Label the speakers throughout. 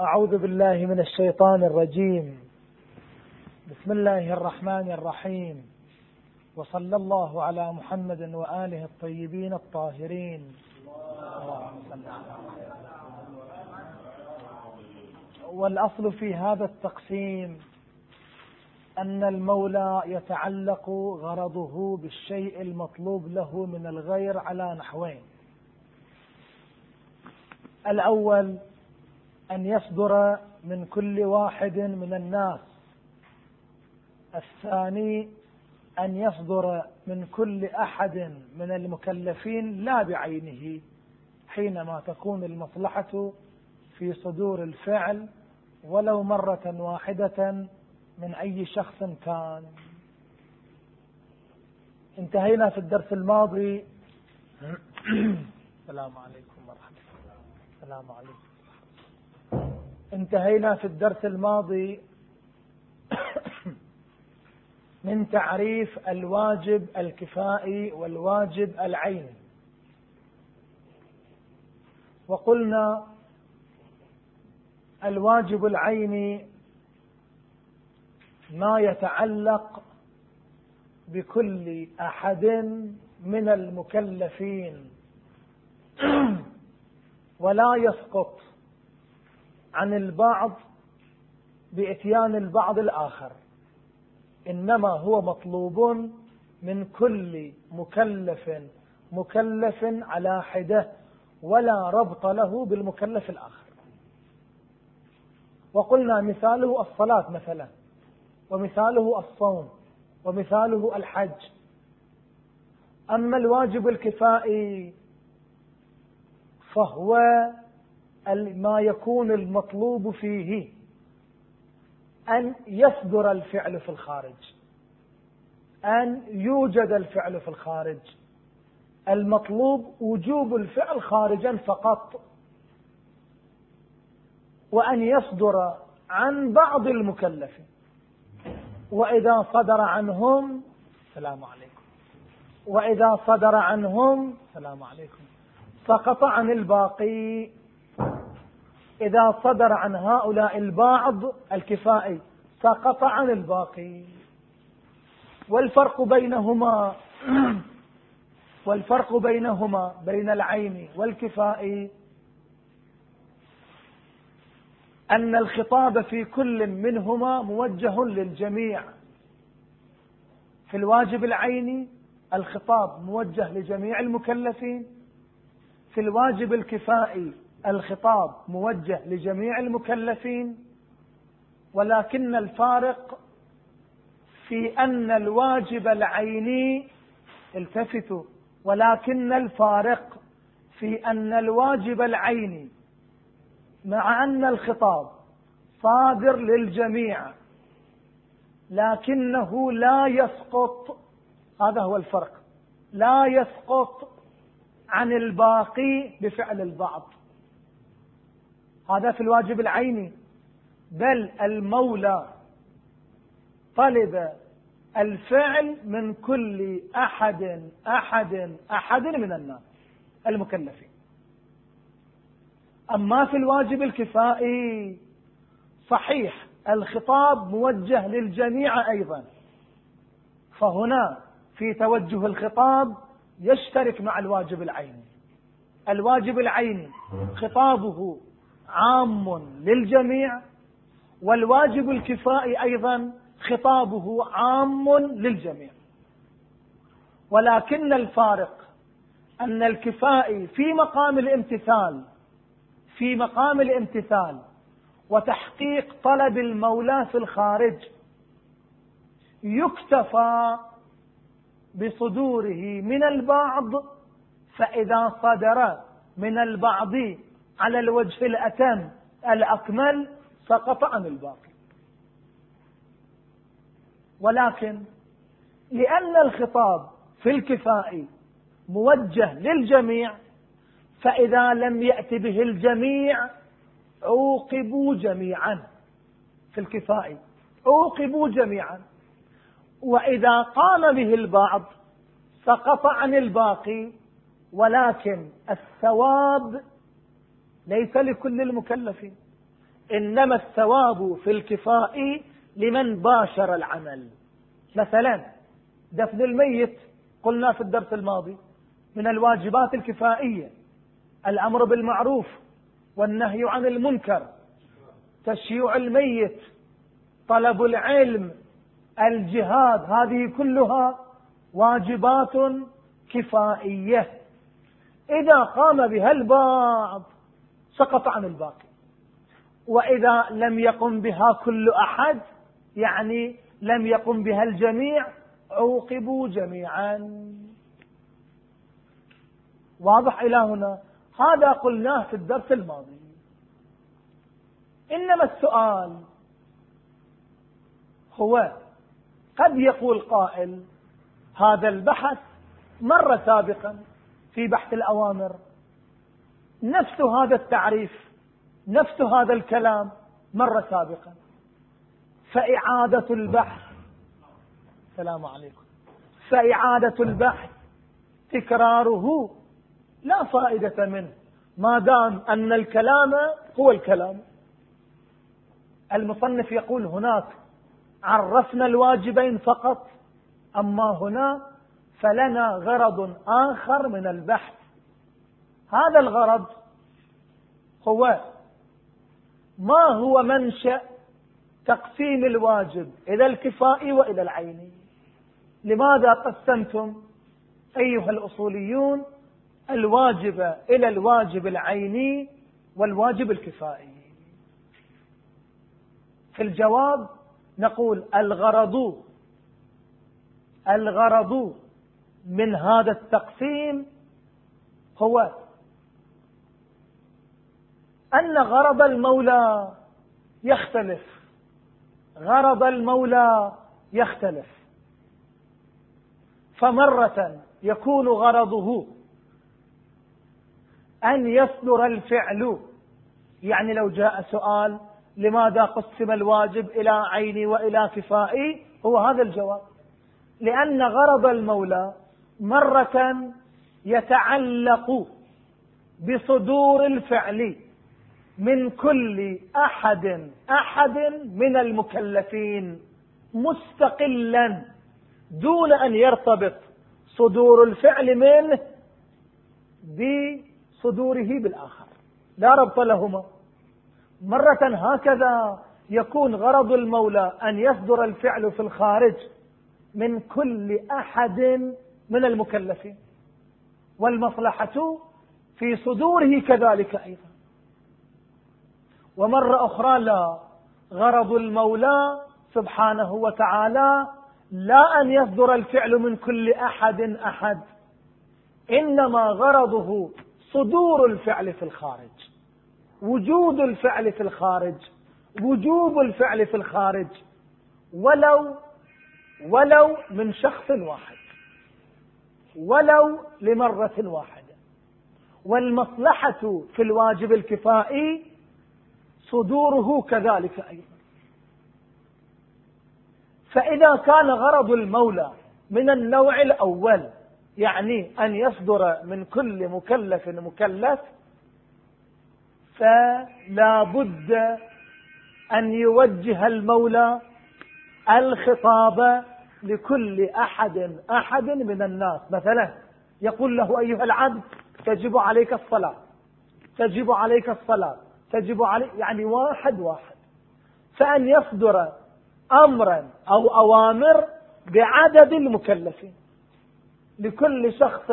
Speaker 1: أعوذ بالله من الشيطان الرجيم. بسم الله الرحمن الرحيم. وصلى الله على محمد وآله الطيبين الطاهرين. والأصل في هذا التقسيم أن المولى يتعلق غرضه بالشيء المطلوب له من الغير على نحوين. الأول أن يصدر من كل واحد من الناس. الثاني أن يصدر من كل أحد من المكلفين لا بعينه حينما تكون المصلحة في صدور الفعل ولو مرة واحدة من أي شخص كان. انتهينا في الدرس الماضي. السلام عليكم ورحمة الله. السلام عليكم. انتهينا في الدرس الماضي من تعريف الواجب الكفائي والواجب العيني وقلنا الواجب العيني ما يتعلق بكل أحد من المكلفين ولا يسقط عن البعض بإتيان البعض الآخر. إنما هو مطلوب من كل مكلف مكلف على حدة ولا ربط له بالمكلف الآخر. وقلنا مثاله الصلاة مثلا ومثاله الصوم ومثاله الحج. أما الواجب الكفائي فهو ما يكون المطلوب فيه أن يصدر الفعل في الخارج أن يوجد الفعل في الخارج. المطلوب وجوب الفعل خارجا فقط. وأن يصدر عن بعض المكلفين وإذا صدر عنهم السلام عليكم. وإذا صدر عنهم السلام عليكم. سقط عن الباقي. إذا صدر عن هؤلاء البعض الكفائي سقط عن الباقي. والفرق بينهما والفرق بينهما بين العين والكفائي أن الخطاب في كل منهما موجه للجميع. في الواجب العيني الخطاب موجه لجميع المكلفين في الواجب الكفائي الخطاب موجه لجميع المكلفين ولكن الفارق في أن الواجب العيني التفتوا ولكن الفارق في أن الواجب العيني مع أن الخطاب صادر للجميع لكنه لا يسقط هذا هو الفرق لا يسقط عن الباقي بفعل البعض. هذا في الواجب العيني. بل المولى طلب الفعل من كل أحد أحد أحد من الناس المكلفين. أما في الواجب الكفائي صحيح الخطاب موجه للجميع أيضا. فهنا في توجه الخطاب يشترك مع الواجب العيني. الواجب العيني خطابه عام للجميع والواجب الكفائي أيضا خطابه عام للجميع. ولكن الفارق أن الكفائي في مقام الامتثال في مقام الامتثال وتحقيق طلب المولى في الخارج يكتفى بصدوره من البعض فإذا صدر من البعض على الوجه الأتم الأكمل سقط عن الباقي. ولكن لأن الخطاب في الكفائي موجه للجميع فإذا لم يأت به الجميع عوقبوا جميعا. في الكفائي عوقبوا جميعا. وإذا قام به البعض سقط عن الباقي ولكن الثواب ليس لكل المكلفين. إنما الثواب في الكفاء لمن باشر العمل. مثلا دفن الميت قلنا في الدرس الماضي من الواجبات الكفائية. الأمر بالمعروف والنهي عن المنكر. تشييع الميت طلب العلم الجهاد هذه كلها واجبات كفائية. إذا قام بها البعض سقط عن الباقي. وإذا لم يقم بها كل أحد يعني لم يقم بها الجميع عوقبوا جميعا. واضح إلى هنا؟ هذا قلناه في الدرس الماضي. إنما السؤال هو قد يقول قائل هذا البحث مر سابقا في بحث الأوامر. نفس هذا التعريف نفس هذا الكلام مر سابقا. فإعادة البحث السلام عليكم. فإعادة البحث تكراره لا فائدة منه ما دام أن الكلام هو الكلام. المصنف يقول هناك عرفنا الواجبين فقط أما هنا فلنا غرض آخر من البحث. هذا الغرض هو ما هو منشأ تقسيم الواجب إلى الكفائي وإلى العيني لماذا قسمتم أيها الأصوليون الواجب إلى الواجب العيني والواجب الكفائي؟ في الجواب نقول الغرض الغرض من هذا التقسيم هو أن غرض المولى يختلف. غرض المولى يختلف. فمرة يكون غرضه أن يصدر الفعل. يعني لو جاء سؤال لماذا قسم الواجب إلى عيني وإلى كفائي؟ هو هذا الجواب. لأن غرض المولى مرة يتعلق بصدور الفعل. من كل أحد أحد من المكلفين مستقلا دون أن يرتبط صدور الفعل منه بصدوره بالآخر. لا ربط لهما. مرة هكذا يكون غرض المولى أن يصدر الفعل في الخارج من كل أحد من المكلفين. والمصلحة في صدوره كذلك أيضا. ومرة أخرى لا. غرض المولى سبحانه وتعالى لا أن يصدر الفعل من كل أحد أحد. إنما غرضه صدور الفعل في الخارج. وجود الفعل في الخارج. وجوب الفعل في الخارج. ولو ولو من شخص واحد. ولو لمرة واحدة. والمصلحة في الواجب الكفائي صدوره كذلك أيضا. فإذا كان غرض المولى من النوع الأول يعني أن يصدر من كل مكلف مكلف فلا بد أن يوجه المولى الخطاب لكل أحد أحد من الناس. مثلا يقول له أيها العبد تجب عليك الصلاة تجب عليك الصلاة تجب عليك يعني واحد واحد. فأن يصدر أمرا أو أوامر بعدد المكلفين. لكل شخص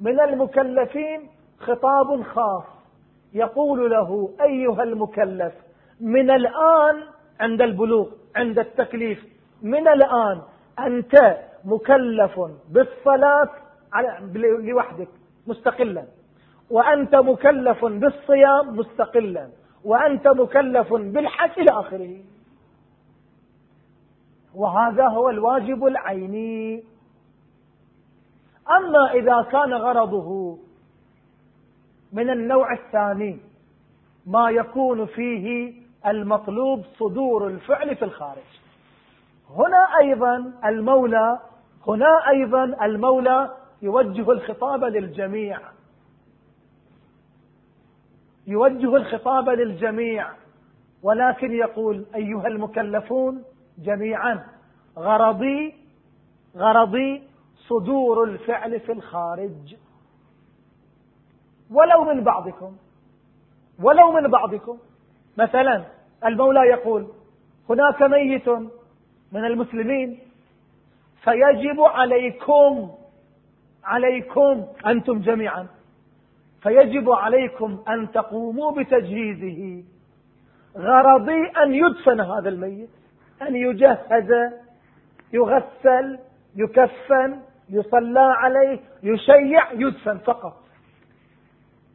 Speaker 1: من المكلفين خطاب خاص. يقول له أيها المكلف من الآن عند البلوغ عند التكليف من الآن أنت مكلف بالصلاة لوحدك مستقلا. وأنت مكلف بالصيام مستقلا وأنت مكلف بالحج إلى آخره. وهذا هو الواجب العيني أما إذا كان غرضه من النوع الثاني ما يكون فيه المطلوب صدور الفعل في الخارج. هنا أيضا المولى هنا أيضا المولى يوجه الخطاب للجميع. يوجه الخطاب للجميع ولكن يقول أيها المكلفون جميعا غرضي غرضي صدور الفعل في الخارج. ولو من بعضكم ولو من بعضكم. مثلا المولى يقول هناك ميت من المسلمين فيجب عليكم عليكم أنتم جميعا فيجب عليكم أن تقوموا بتجهيزه. غرضي أن يدفن هذا الميت أن يجهز يغسل يكفن يصلى عليه يشيع يدفن فقط.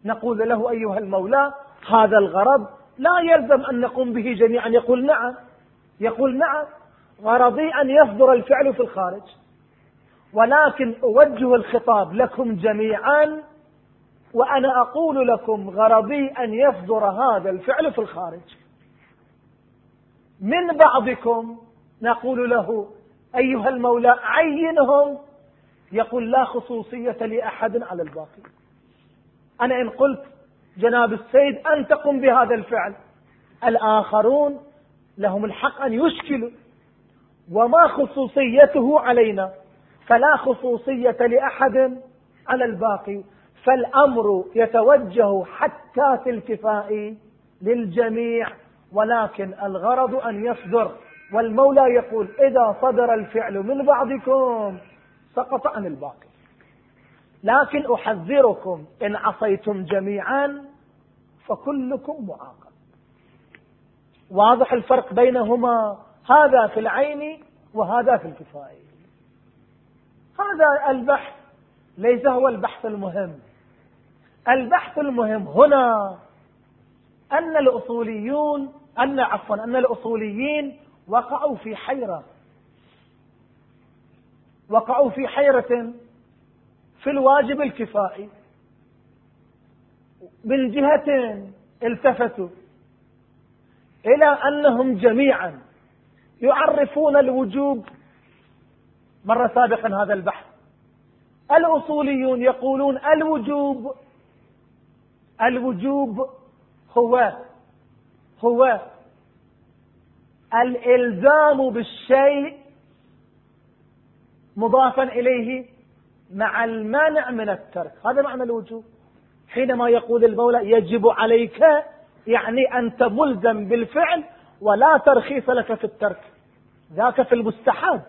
Speaker 1: نقول له أيها المولى هذا الغرض لا يلزم أن نقوم به جميعا. يقول نعم يقول نعم. غرضي أن يصدر الفعل في الخارج. ولكن أوجه الخطاب لكم جميعا وأنا أقول لكم غرضي أن يصدر هذا الفعل في الخارج. من بعضكم نقول له أيها المولى عينهم. يقول لا خصوصية لأحد على الباقي. أنا إن قلت جناب السيد أن تقم بهذا الفعل. الآخرون لهم الحق أن يشكلوا. وما خصوصيته علينا. فلا خصوصية لأحد على الباقي. فالأمر يتوجه حتى في الكفاء للجميع ولكن الغرض أن يصدر. والمولى يقول إذا صدر الفعل من بعضكم سقط عن الباقي. لكن أحذركم إن عصيتم جميعا فكلكم معاقب. واضح الفرق بينهما؟ هذا في العين وهذا في الكفاية هذا البحث ليس هو البحث المهم. البحث المهم هنا أن الأصوليون أن عفوا أن الأصوليين وقعوا في حيرة. وقعوا في حيرة في الواجب الكفائي. من جهة التفتوا إلى أنهم جميعا يعرفون الوجوب. مر سابقا هذا البحث. الأصوليون يقولون الوجوب الوجوب هو هو الإلزام بالشيء مضافا إليه مع المانع من الترك. هذا معنى الوجوب. حينما يقول المولى يجب عليك يعني أنت ملزم بالفعل ولا ترخيص لك في الترك. ذاك في المستحب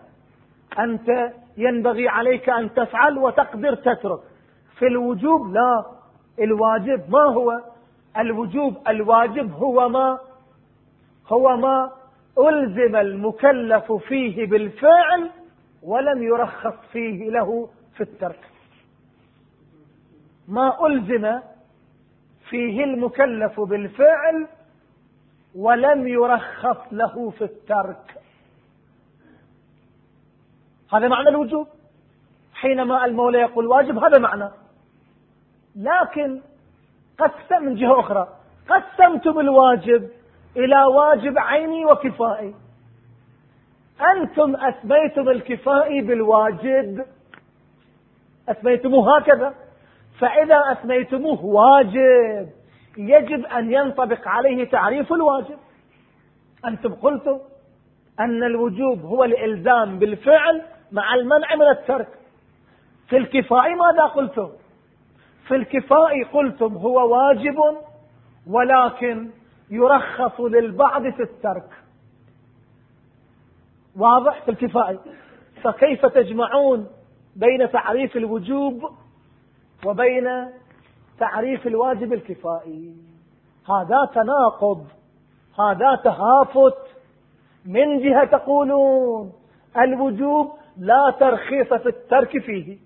Speaker 1: أنت ينبغي عليك أن تفعل وتقدر تترك. في الوجوب لا. الواجب ما هو؟ الوجوب الواجب هو ما؟ هو ما ألزم المكلف فيه بالفعل ولم يرخص فيه له في الترك. ما ألزم فيه المكلف بالفعل ولم يرخص له في الترك. هذا معنى الوجوب؟ حينما المولى يقول واجب هذا معنى. لكن قسم من جهة أخرى. قسمتم الواجب إلى واجب عيني وكفائي. أنتم أسميتم الكفائي بالواجب أسميتموه هكذا. فإذا أسميتموه واجب يجب أن ينطبق عليه تعريف الواجب. أنتم قلتم أن الوجوب هو الإلزام بالفعل مع المنع من الترك. في الكفاء ماذا قلتم؟ في الكفاء قلتم هو واجب ولكن يرخص للبعض في الترك. واضح في الكفاء؟ فكيف تجمعون بين تعريف الوجوب وبين تعريف الواجب الكفائي؟ هذا تناقض هذا تهافت. من جهة تقولون الوجوب لا ترخيص في الترك فيه.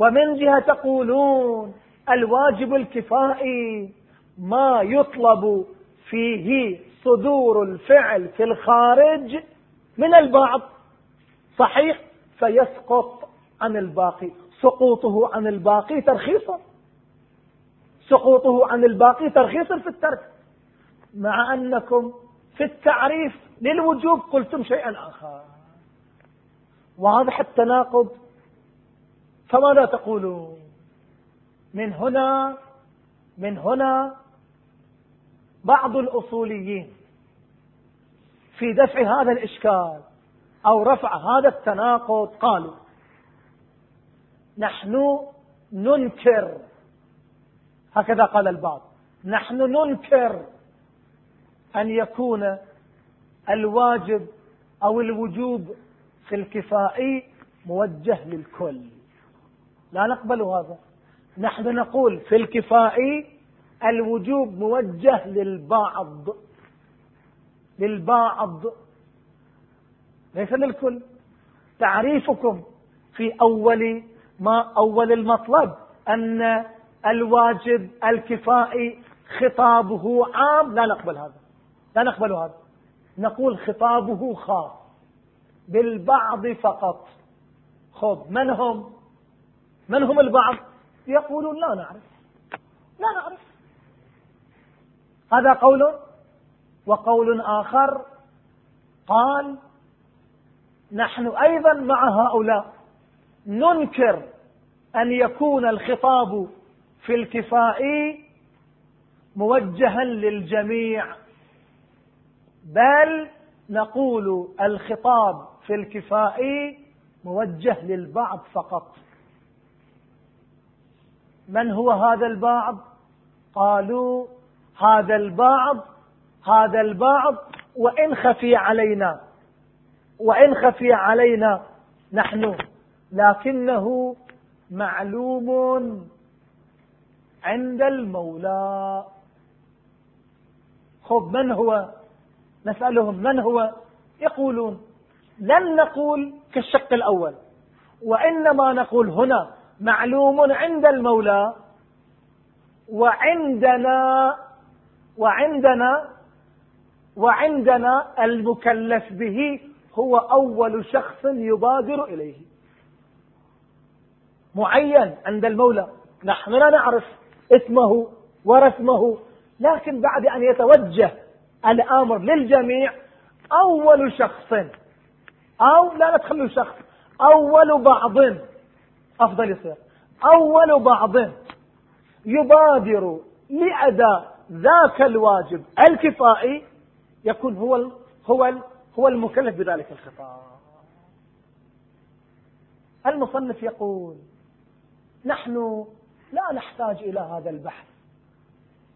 Speaker 1: ومن جهة تقولون الواجب الكفائي ما يطلب فيه صدور الفعل في الخارج من البعض. صحيح فيسقط عن الباقي. سقوطه عن الباقي ترخيصا سقوطه عن الباقي ترخيصا في الترك. مع أنكم في التعريف للوجوب قلتم شيئا آخر. واضح التناقض؟ فماذا تقولون؟ من هنا من هنا بعض الأصوليين في دفع هذا الإشكال أو رفع هذا التناقض قالوا نحن ننكر هكذا قال البعض نحن ننكر أن يكون الواجب أو الوجوب في الكفائي موجه للكل. لا نقبل هذا. نحن نقول في الكفائي الوجوب موجه للبعض. للبعض. ليس للكل. تعريفكم في أول ما أول المطلب أن الواجب الكفائي خطابه عام. لا نقبل هذا. لا نقبل هذا. نقول خطابه خاص. بالبعض فقط. خب من هم؟ من هم البعض؟ يقولون لا نعرف. لا نعرف. هذا قول وقول آخر قال نحن أيضا مع هؤلاء. ننكر أن يكون الخطاب في الكفائي موجها للجميع. بل نقول الخطاب في الكفائي موجه للبعض فقط. من هو هذا البعض؟ قالوا هذا البعض هذا البعض وإن خفي علينا وإن خفي علينا نحن. لكنه معلوم عند المولى. خب من هو؟ نسألهم من هو؟ يقولون لن نقول كالشق الأول وإنما نقول هنا معلوم عند المولى وعندنا وعندنا وعندنا المكلف به هو أول شخص يبادر إليه. معين عند المولى. نحن لا نعرف اسمه ورسمه لكن بعد أن يتوجه الأمر للجميع أول شخص أو لا ندخل شخص أول بعض أفضل يصير. أول بعض يبادر لأداء ذاك الواجب الكفائي يكون هو هو هو المكلف بذلك الخطاب. المصنف يقول نحن لا نحتاج إلى هذا البحث.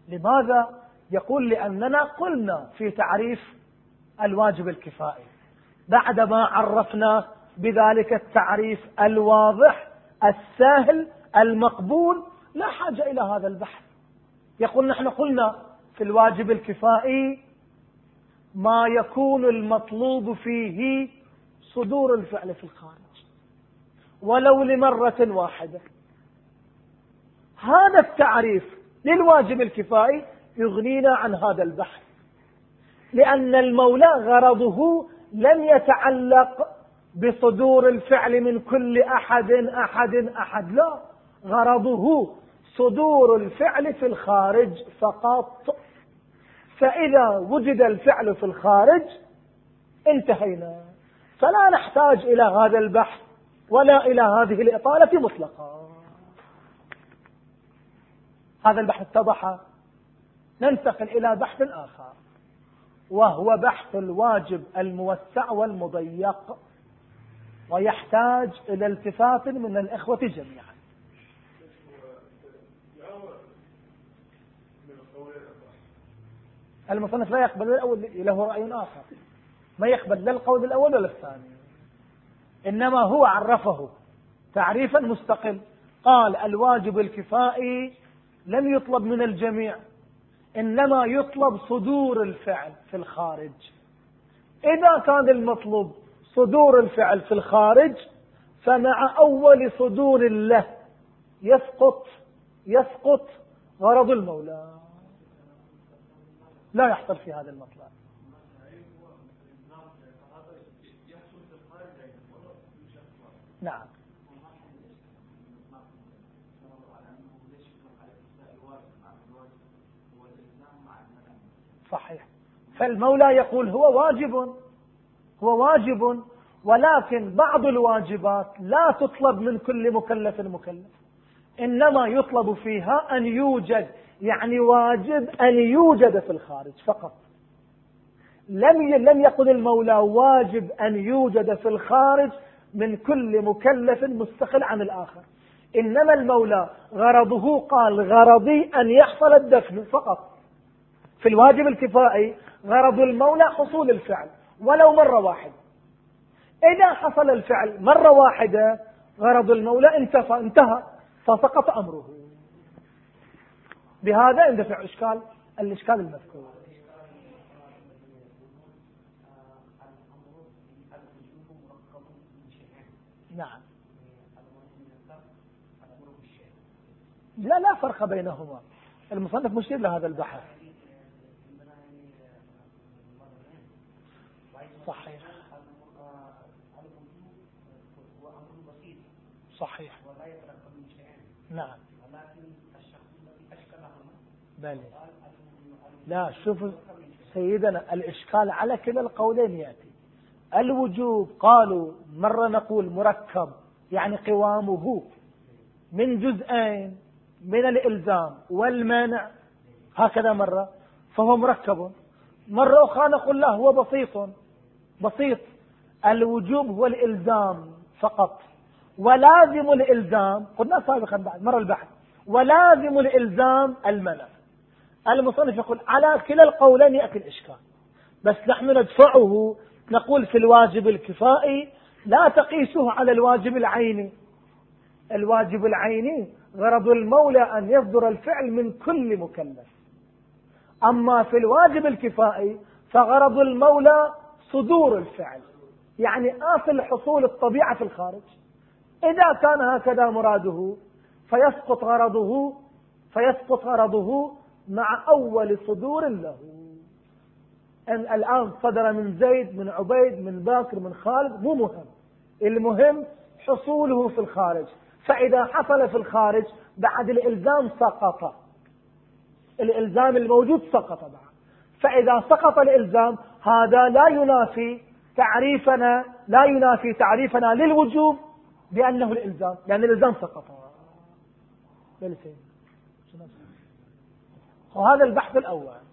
Speaker 1: لماذا؟ يقول لأننا قلنا في تعريف الواجب الكفائي. بعدما عرفنا بذلك التعريف الواضح السهل المقبول لا حاجة إلى هذا البحث. يقول نحن قلنا في الواجب الكفائي ما يكون المطلوب فيه صدور الفعل في الخارج ولو لمرة واحدة. هذا التعريف للواجب الكفائي يغنينا عن هذا البحث لأن المولى غرضه لم يتعلق بصدور الفعل من كل أحد أحد أحد. لا غرضه صدور الفعل في الخارج فقط. فإذا وجد الفعل في الخارج انتهينا. فلا نحتاج إلى هذا البحث ولا إلى هذه الإطالة مطلقا. هذا البحث اتضح. ننتقل إلى بحث آخر وهو بحث الواجب الموسع والمضيق. ويحتاج إلى التفات من الإخوة جميعا. المصنف لا يقبل الأول له رأي آخر. ما يقبل لا القول الأول ولا الثاني. إنما هو عرفه تعريفا مستقل. قال الواجب الكفائي لم يطلب من الجميع إنما يطلب صدور الفعل في الخارج. إذا كان المطلوب صدور الفعل في الخارج فمع أول صدور له يسقط يسقط غرض المولى. لا يحصل في هذا المطلب نعم. صحيح. فالمولى يقول هو واجب. هو واجب ولكن بعض الواجبات لا تطلب من كل مكلف مكلف. إنما يطلب فيها أن يوجد يعني واجب أن يوجد في الخارج فقط. لم لم يقل المولى واجب أن يوجد في الخارج من كل مكلف مستقل عن الآخر. إنما المولى غرضه قال غرضي أن يحصل الدفن فقط. في الواجب الكفائي غرض المولى حصول الفعل. ولو مرة واحدة. إذا حصل الفعل مرة واحدة غرض المولى انتهى انتهى فسقط أمره. بهذا يندفع إشكال الإشكال المذكور. نعم. لا لا فرق بينهما. المصنف مشير لهذا البحث. صحيح. صحيح. نعم. بلى لا شوف سيدنا الإشكال على كلا القولين يأتي. الوجوب قالوا مرة نقول مركب يعني قوامه من جزئين من الإلزام والمانع هكذا مرة فهو مركب. مرة أخرى نقول لا هو بسيط. بسيط. الوجوب هو الإلزام فقط. ولازم الإلزام قلنا سابقا بعد مرة البحث. ولازم الإلزام المنع المصنف يقول على كلا القولين يأتي الإشكال. بس نحن ندفعه نقول في الواجب الكفائي لا تقيسه على الواجب العيني. الواجب العيني غرض المولى أن يصدر الفعل من كل مكلف. أما في الواجب الكفائي فغرض المولى صدور الفعل يعني آصل حصول الطبيعة في الخارج. إذا كان هكذا مراده فيسقط غرضه فيسقط غرضه مع أول صدور له. أن الآن صدر من زيد من عبيد من باكر من خالد مو مهم. المهم حصوله في الخارج. فإذا حصل في الخارج بعد الإلزام سقط. الإلزام الموجود سقط بعد. فإذا سقط الإلزام هذا لا ينافي تعريفنا لا ينافي تعريفنا للوجوب بأنه الإلزام لأن الإلزام سقط. وهذا البحث الأول.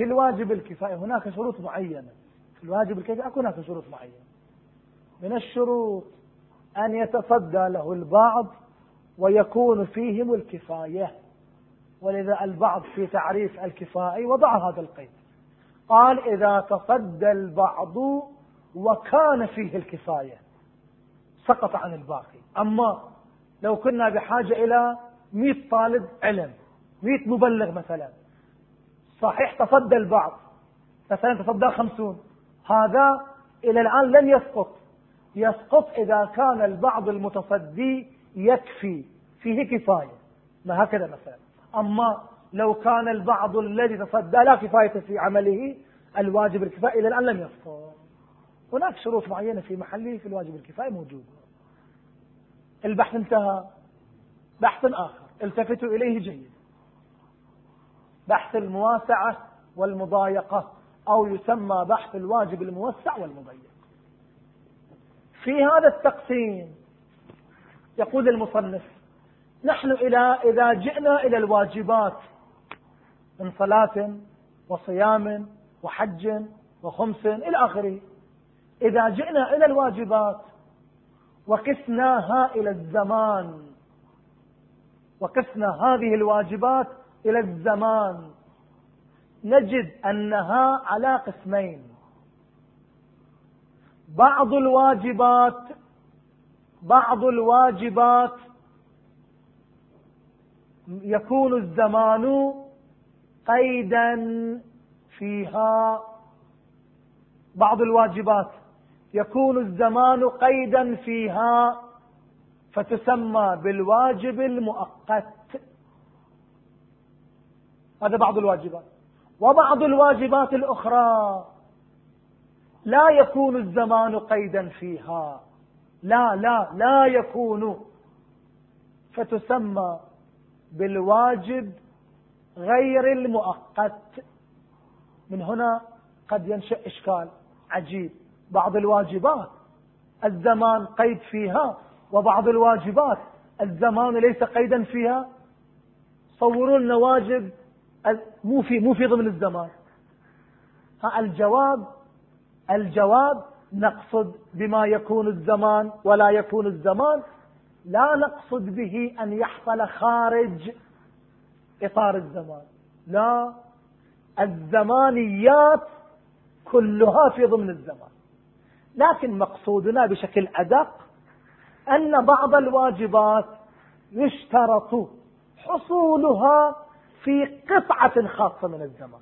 Speaker 1: في الواجب الكفاية. هناك شروط معينة. في الواجب الكفاية هناك شروط معينة. من الشروط أن يتصدى له البعض ويكون فيهم الكفاية. ولذا البعض في تعريف الكفائي وضع هذا القيد. قال إذا تصدى البعض وكان فيه الكفاية سقط عن الباقي. أما لو كنا بحاجة إلى مئة طالب علم مئة مبلغ مثلا صحيح تصدى البعض. مثلا تصدى خمسون. هذا إلى الآن لم يسقط. يسقط إذا كان البعض المتصدي يكفي. فيه كفاية. ما هكذا مثلا. أما لو كان البعض الذي تصدى لا كفاية في عمله الواجب الكفائي إلى الآن لم يسقط. هناك شروط معينة في محله في الواجب الكفائي موجودة. البحث انتهى. بحث آخر. التفتوا إليه جيد. بحث المواسعة والمضايقة أو يسمى بحث الواجب الموسع والمضيق. في هذا التقسيم يقول المصنف نحن إلى إذا جئنا إلى الواجبات من صلاة وصيام وحج وخمس إلى آخره. إذا جئنا إلى الواجبات وقسناها إلى الزمان وقسنا هذه الواجبات إلى الزمان. نجد أنها على قسمين. بعض الواجبات بعض الواجبات يكون الزمان قيدا فيها. بعض الواجبات يكون الزمان قيدا فيها فتسمى بالواجب المؤقت. هذا بعض الواجبات. وبعض الواجبات الأخرى لا يكون الزمان قيدا فيها. لا لا لا يكون. فتسمى بالواجب غير المؤقت. من هنا قد ينشأ إشكال عجيب. بعض الواجبات الزمان قيد فيها وبعض الواجبات الزمان ليس قيدا فيها. صوروا لنا واجب مو في مو في ضمن الزمان. ها الجواب الجواب نقصد بما يكون الزمان ولا يكون الزمان. لا نقصد به أن يحصل خارج إطار الزمان. لا الزمانيات كلها في ضمن الزمان. لكن مقصودنا بشكل أدق أن بعض الواجبات يشترط حصولها في قطعة خاصة من الزمان.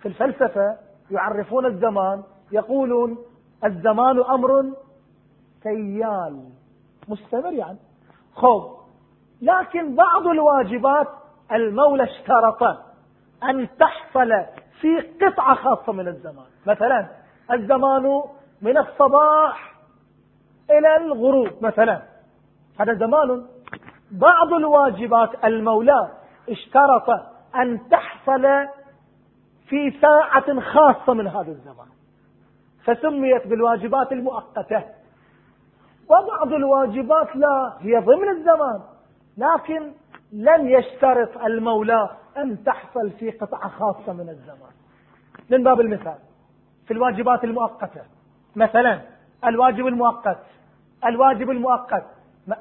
Speaker 1: في الفلسفة يعرفون الزمان يقولون الزمان أمر كيال مستمر يعني. خوف. لكن بعض الواجبات المولى اشترط أن تحصل في قطعة خاصة من الزمان. مثلا الزمان من الصباح إلى الغروب مثلا. هذا زمان. بعض الواجبات المولى اشترط أن تحصل في ساعة خاصة من هذا الزمان. فسميت بالواجبات المؤقتة. وبعض الواجبات لا هي ضمن الزمان. لكن لن يشترط المولى أن تحصل في قطعة خاصة من الزمان. من باب المثال في الواجبات المؤقتة. مثلا الواجب المؤقت. الواجب المؤقت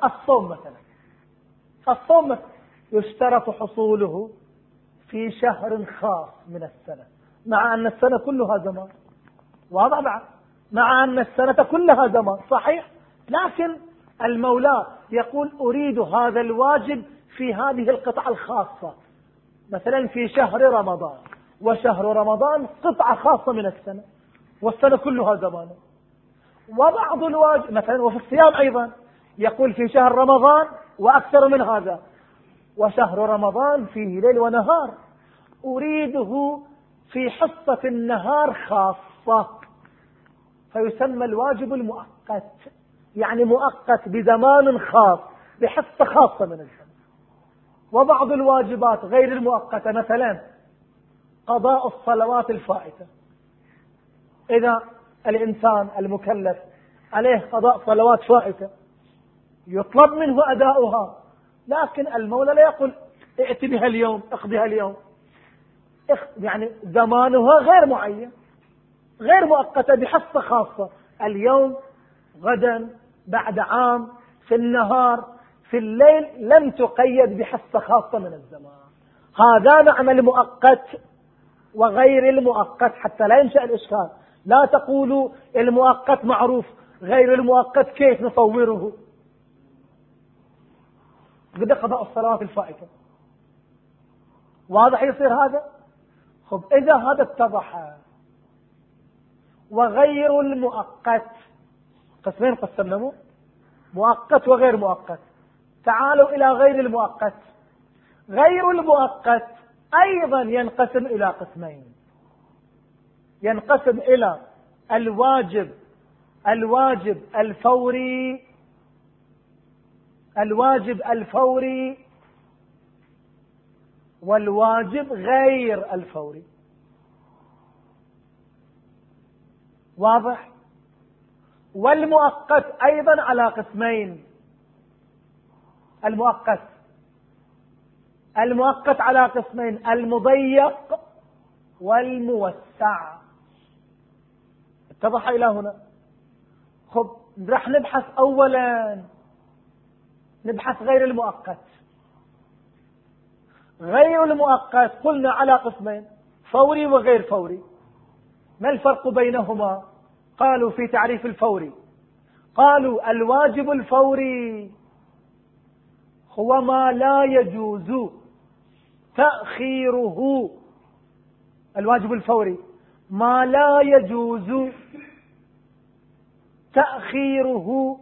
Speaker 1: الصوم مثلا. الصوم مثلا. يشترط حصوله في شهر خاص من السنة مع أن السنة كلها زمان. واضح بعد مع أن السنة كلها زمان صحيح؟ لكن المولى يقول أريد هذا الواجب في هذه القطعة الخاصة. مثلا في شهر رمضان. وشهر رمضان قطعة خاصة من السنة. والسنة كلها زمان. وبعض الواجب مثلا وفي الصيام أيضا يقول في شهر رمضان وأكثر من هذا. وشهر رمضان فيه ليل ونهار. أريده في حصة النهار خاصة. فيسمى الواجب المؤقت. يعني مؤقت بزمان خاص بحصة خاصة من الزمن وبعض الواجبات غير المؤقتة مثلا قضاء الصلوات الفائتة. إذا الإنسان المكلف عليه قضاء صلوات فائتة يطلب منه أداؤها. لكن المولى لا يقول ائت بها اليوم اقضها اليوم. يعني زمانها غير معين غير مؤقتة بحصة خاصة. اليوم غدا بعد عام في النهار في الليل لم تقيد بحصة خاصة من الزمان. هذا معنى المؤقت وغير المؤقت حتى لا ينشأ الإشكال. لا تقولوا المؤقت معروف غير المؤقت كيف نصوره؟ قد قضاء الصلوات الفائتة. واضح يصير هذا؟ خب إذا هذا اتضح وغير المؤقت قسمين قسمناه مؤقت وغير مؤقت. تعالوا إلى غير المؤقت. غير المؤقت أيضا ينقسم إلى قسمين. ينقسم إلى الواجب الواجب الفوري الواجب الفوري والواجب غير الفوري. واضح؟ والمؤقت أيضا على قسمين. المؤقت. المؤقت على قسمين المضيق والموسع. اتضح إلى هنا. خب راح نبحث أولا. نبحث غير المؤقت. غير المؤقت قلنا على قسمين فوري وغير فوري. ما الفرق بينهما؟ قالوا في تعريف الفوري. قالوا الواجب الفوري هو ما لا يجوز تأخيره. الواجب الفوري. ما لا يجوز تأخيره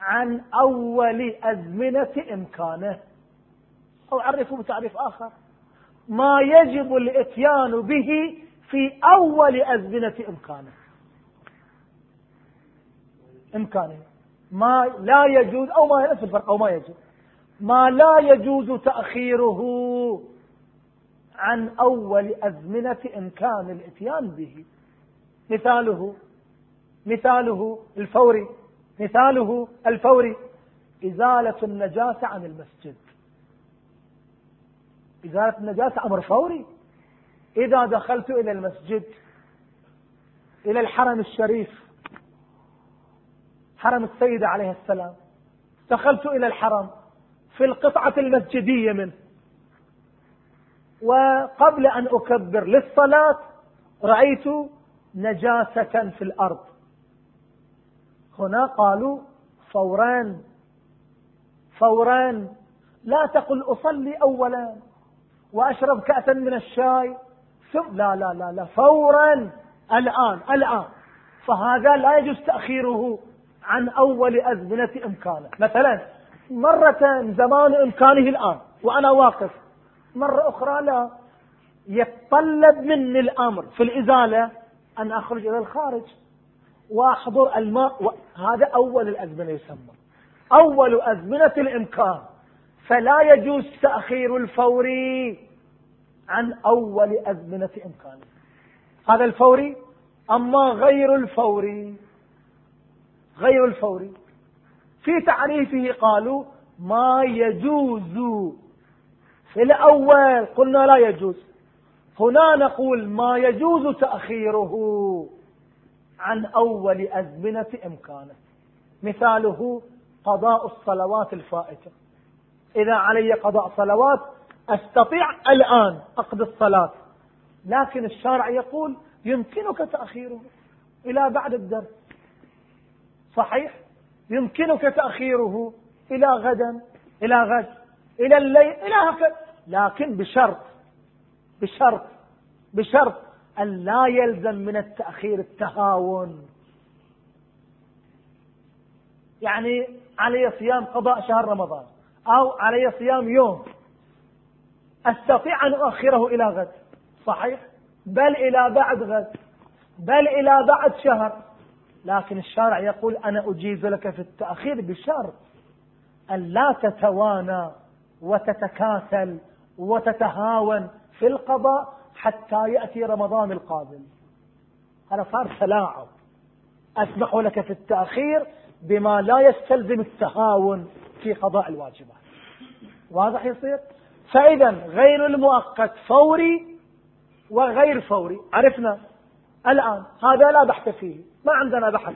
Speaker 1: عن أول أزمنة إمكانه. أو عرفه بتعريف آخر. ما يجب الإتيان به في أول أزمنة إمكانه. إمكانه. ما لا يجوز أو ما نفس الفرق أو ما يجوز. ما لا يجوز تأخيره عن أول أزمنة إمكان الإتيان به. مثاله. مثاله الفوري. مثاله الفوري إزالة النجاسة عن المسجد. إزالة النجاسة أمر فوري. إذا دخلت إلى المسجد إلى الحرم الشريف حرم السيدة عليه السلام دخلت إلى الحرم في القطعة المسجدية منه. وقبل أن أكبر للصلاة رأيت نجاسة في الأرض. هنا قالوا فورا فورا لا تقل أصلي أولا وأشرب كأسا من الشاي. ثم لا لا لا لا فورا الآن الآن. فهذا لا يجوز تأخيره عن أول أزمنة إمكانه. مثلا مرة زمان إمكانه الآن وأنا واقف. مرة أخرى لا. يتطلب مني الأمر في الإزالة أن أخرج إلى الخارج. وأحضر الماء و... هذا أول الأزمنة يسمى. أول أزمنة الإمكان فلا يجوز تأخير الفوري عن أول أزمنة إمكانه هذا الفوري أما غير الفوري غير الفوري في تعريفه قالوا ما يجوز. في الأول قلنا لا يجوز. هنا نقول ما يجوز تأخيره. عن أول أزمنة إمكانه. مثاله قضاء الصلوات الفائتة. إذا علي قضاء صلوات أستطيع الآن أقضي الصلاة. لكن الشارع يقول يمكنك تأخيره إلى بعد الدرس. صحيح؟ يمكنك تأخيره إلى غدا إلى غد إلى الليل إلى هكذا. لكن بشرط بشرط بشرط أن لا يلزم من التأخير التهاون. يعني علي صيام قضاء شهر رمضان أو علي صيام يوم. أستطيع أن أؤخره إلى غد؟ صحيح. بل إلى بعد غد. بل إلى بعد شهر. لكن الشارع يقول أنا أجيز لك في التأخير بشرط أن لا تتوانى وتتكاسل وتتهاون في القضاء حتى يأتي رمضان القادم. هذا صار تلاعب. أسمح لك في التأخير بما لا يستلزم التهاون في قضاء الواجبات. واضح يصير؟ فإذا غير المؤقت فوري وغير فوري. عرفنا؟ الآن هذا لا بحث فيه. ما عندنا بحث.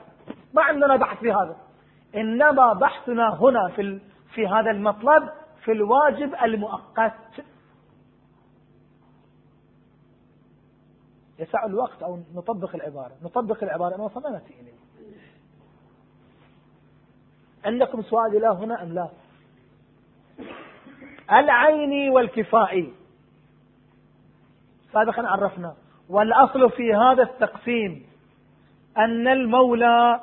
Speaker 1: ما عندنا بحث في هذا. إنما بحثنا هنا في, في هذا المطلب في الواجب المؤقت. يسع الوقت أو نطبق العبارة. نطبق العبارة أنا وصلنا نأتي عندكم سؤال إلى هنا أم لا؟ العيني والكفائي سابقا عرفنا. والأصل في هذا التقسيم أن المولى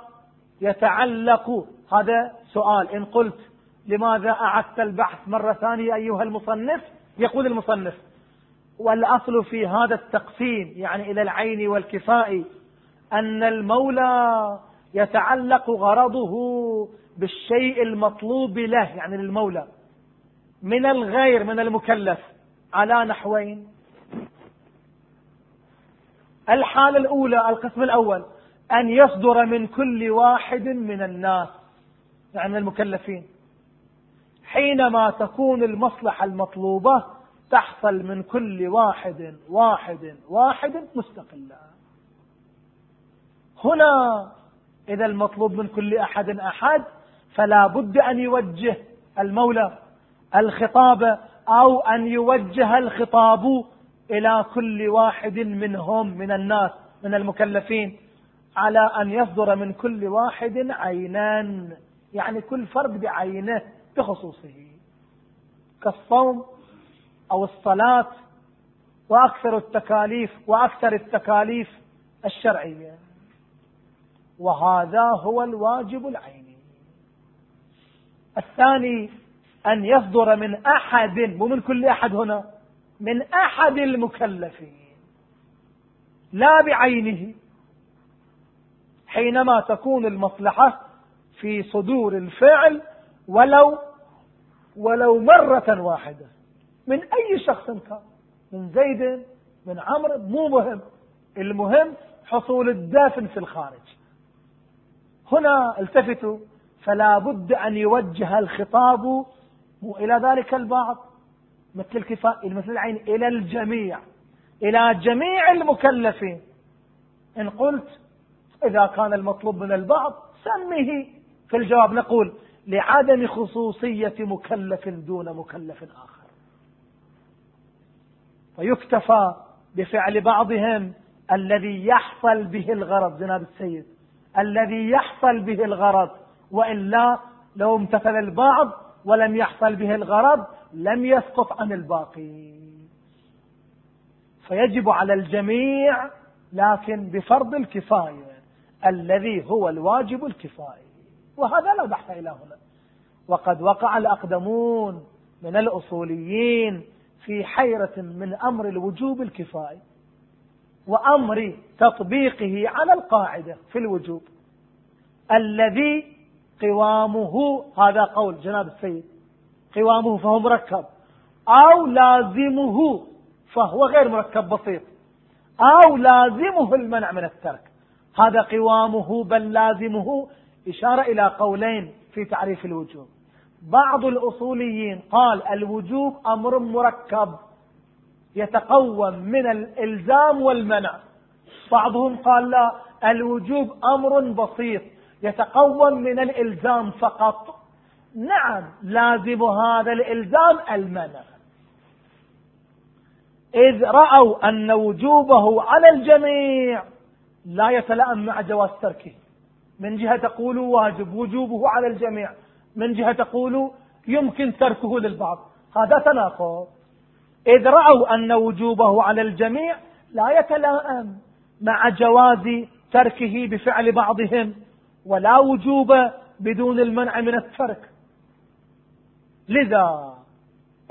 Speaker 1: يتعلق هذا سؤال. إن قلت لماذا أعدت البحث مرة ثانية أيها المصنف؟ يقول المصنف. والأصل في هذا التقسيم يعني إلى العين والكفاء أن المولى يتعلق غرضه بالشيء المطلوب له يعني للمولى من الغير من المكلف على نحوين. الحالة الأولى القسم الأول أن يصدر من كل واحد من الناس يعني المكلفين حينما تكون المصلحة المطلوبة تحصل من كل واحد واحد واحد مستقلا هنا إذا المطلوب من كل أحد أحد فلا بد أن يوجه المولى الخطاب أو أن يوجه الخطاب إلى كل واحد منهم من الناس من المكلفين على أن يصدر من كل واحد عينان يعني كل فرد بعينه بخصوصه. كالصوم أو الصلاة وأكثر التكاليف وأكثر التكاليف الشرعية. وهذا هو الواجب العيني. الثاني أن يصدر من أحد مو من كل أحد هنا من أحد المكلفين. لا بعينه. حينما تكون المصلحة في صدور الفعل ولو ولو مرة واحدة. من أي شخص كان. من زيد من عمرو مو مهم. المهم حصول الدافن في الخارج. هنا التفتوا فلا بد أن يوجه الخطاب إلى ذلك البعض. مثل الكفاء مثل العين إلى الجميع. إلى جميع المكلفين. إن قلت إذا كان المطلوب من البعض سمه. في الجواب نقول لعدم خصوصية مكلف دون مكلف آخر. فيكتفى بفعل بعضهم الذي يحصل به الغرض جناب السيد الذي يحصل به الغرض. وإلا لو امتثل البعض ولم يحصل به الغرض لم يسقط عن الباقي. فيجب على الجميع لكن بفرض الكفاية الذي هو الواجب الكفائي وهذا لا بحث إلى هنا. وقد وقع الأقدمون من الأصوليين في حيرة من أمر الوجوب الكفائي وأمر تطبيقه على القاعدة في الوجوب. الذي قوامه هذا قول جناب السيد قوامه فهو مركب أو لازمه فهو غير مركب بسيط أو لازمه المنع من الترك. هذا قوامه بل لازمه إشارة إلى قولين في تعريف الوجوب. بعض الأصوليين قال الوجوب أمر مركب يتقوم من الإلزام والمنع. بعضهم قال لا الوجوب أمر بسيط يتقوم من الإلزام فقط. نعم لازم هذا الإلزام المنع. إذ رأوا أن وجوبه على الجميع لا يتلائم مع جواز تركه. من جهة تقولوا واجب وجوبه على الجميع. من جهة تقولوا يمكن تركه للبعض. هذا تناقض. إذ رأوا أن وجوبه على الجميع لا يتلائم مع جواز تركه بفعل بعضهم ولا وجوب بدون المنع من الترك. لذا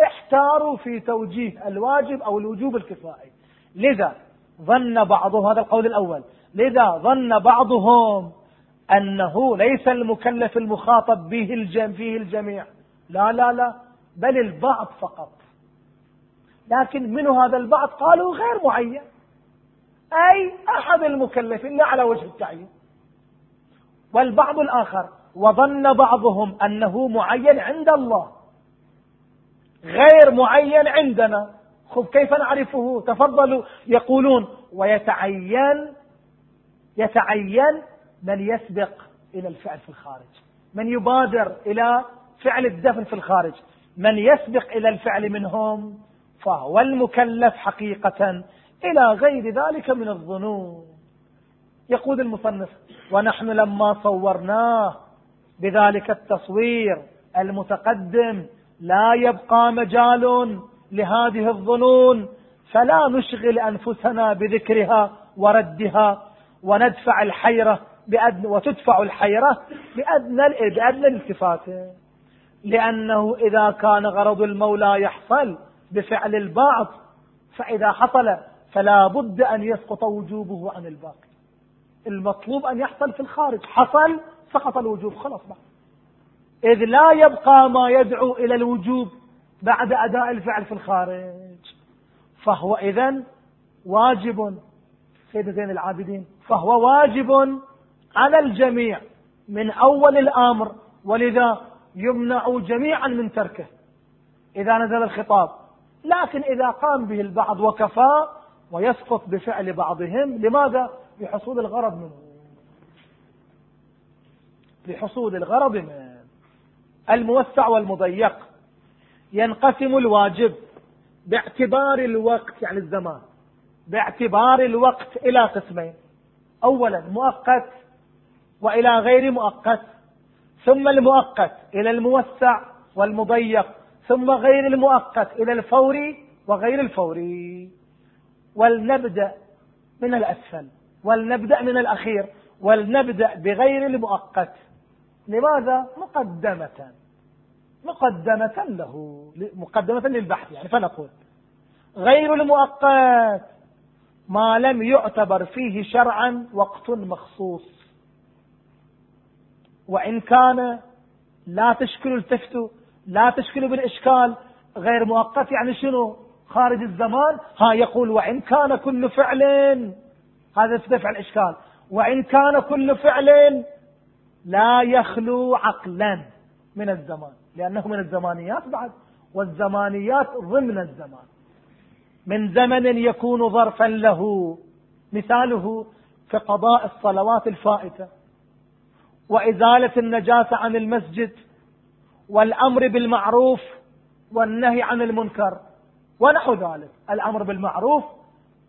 Speaker 1: احتاروا في توجيه الواجب أو الوجوب الكفائي. لذا ظن بعضهم هذا القول الأول. لذا ظن بعضهم أنه ليس المكلف المخاطب به الجم فيه الجميع. لا لا لا بل البعض فقط. لكن من هذا البعض قالوا غير معين. أي أحد المكلفين لا على وجه التعيين. والبعض الآخر وظن بعضهم أنه معين عند الله. غير معين عندنا. خذ كيف نعرفه؟ تفضلوا. يقولون ويتعين يتعين من يسبق إلى الفعل في الخارج. من يبادر إلى فعل الدفن في الخارج. من يسبق إلى الفعل منهم فهو المكلف حقيقة إلى غير ذلك من الظنون. يقول المصنف ونحن لما صورناه بذلك التصوير المتقدم لا يبقى مجال لهذه الظنون فلا نشغل أنفسنا بذكرها وردها وندفع الحيرة بأدنى وتدفع الحيرة بأدنى بأدنى الالتفات. لأنه إذا كان غرض المولى يحصل بفعل البعض فإذا حصل فلا بد أن يسقط وجوبه عن الباقي. المطلوب أن يحصل في الخارج. حصل سقط الوجوب خلاص بقى. إذ لا يبقى ما يدعو إلى الوجوب بعد أداء الفعل في الخارج. فهو إذا واجب. سيد زين العابدين فهو واجب على الجميع من أول الأمر ولذا يمنع جميعا من تركه. إذا نزل الخطاب لكن إذا قام به البعض وكفى ويسقط بفعل بعضهم لماذا؟ لحصول الغرض منه. لحصول الغرض منه. الموسع والمضيق. ينقسم الواجب باعتبار الوقت يعني الزمان باعتبار الوقت إلى قسمين. أولا مؤقت وإلى غير مؤقت ثم المؤقت إلى الموسع والمضيق ثم غير المؤقت إلى الفوري وغير الفوري ولنبدأ من الأسفل ولنبدأ من الأخير ولنبدأ بغير المؤقت. لماذا؟ مقدمة مقدمة له مقدمة للبحث يعني فنقول. غير المؤقت ما لم يعتبر فيه شرعا وقت مخصوص. وإن كان لا تشكل التفتوا لا تشكل بالإشكال غير مؤقت يعني شنو؟ خارج الزمان. ها يقول وإن كان كل فعل هذا دفع الإشكال. وإن كان كل فعل لا يخلو عقلا من الزمان لأنه من الزمانيات بعد والزمانيات ضمن الزمان. من زمن يكون ظرفا له مثاله كقضاء الصلوات الفائتة. وإزالة النجاسة عن المسجد والأمر بالمعروف والنهي عن المنكر ونحو ذلك. الأمر بالمعروف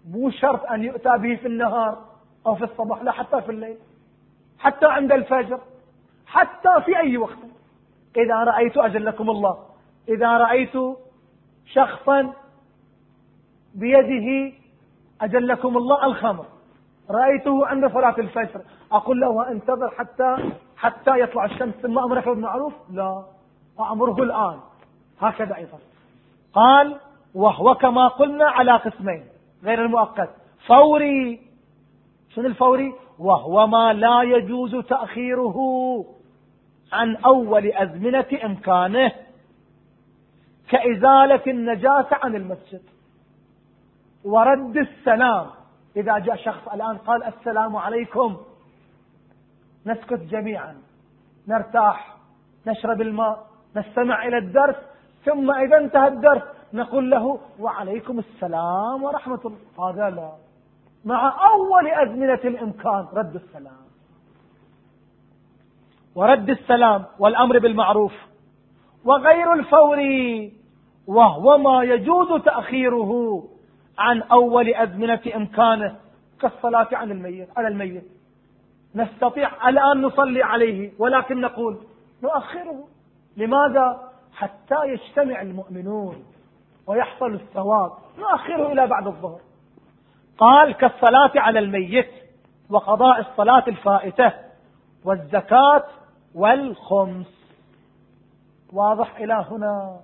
Speaker 1: مو شرط أن يؤتى به في النهار أو في الصباح لا حتى في الليل حتى عند الفجر حتى في أي وقت. إذا رأيت أجلكم الله إذا رأيت شخصا بيده أجلكم الله الخمر. رأيته عند صلاة الفجر. أقول له انتظر حتى حتى يطلع الشمس ثم أمرك بالمعروف لا. أمره الآن. هكذا أيضا. قال وهو كما قلنا على قسمين غير المؤقت. فوري. شنو الفوري؟ وهو ما لا يجوز تأخيره عن أول أزمنة إمكانه كإزالة النجاسة عن المسجد. ورد السلام. إذا جاء شخص الآن قال السلام عليكم. نسكت جميعا. نرتاح. نشرب الماء. نستمع إلى الدرس. ثم إذا انتهى الدرس نقول له وعليكم السلام ورحمة الله. هذا لا. مع أول أزمنة الإمكان رد السلام. ورد السلام والأمر بالمعروف. وغير الفوري. وهو ما يجوز تأخيره. عن أول أزمنة إمكانه كالصلاة عن الميت على الميت. نستطيع الآن نصلي عليه ولكن نقول نؤخره. لماذا؟ حتى يجتمع المؤمنون ويحصل الثواب نؤخره إلى بعد الظهر. قال كالصلاة على الميت وقضاء الصلاة الفائتة والزكاة والخمس. واضح إلى هنا.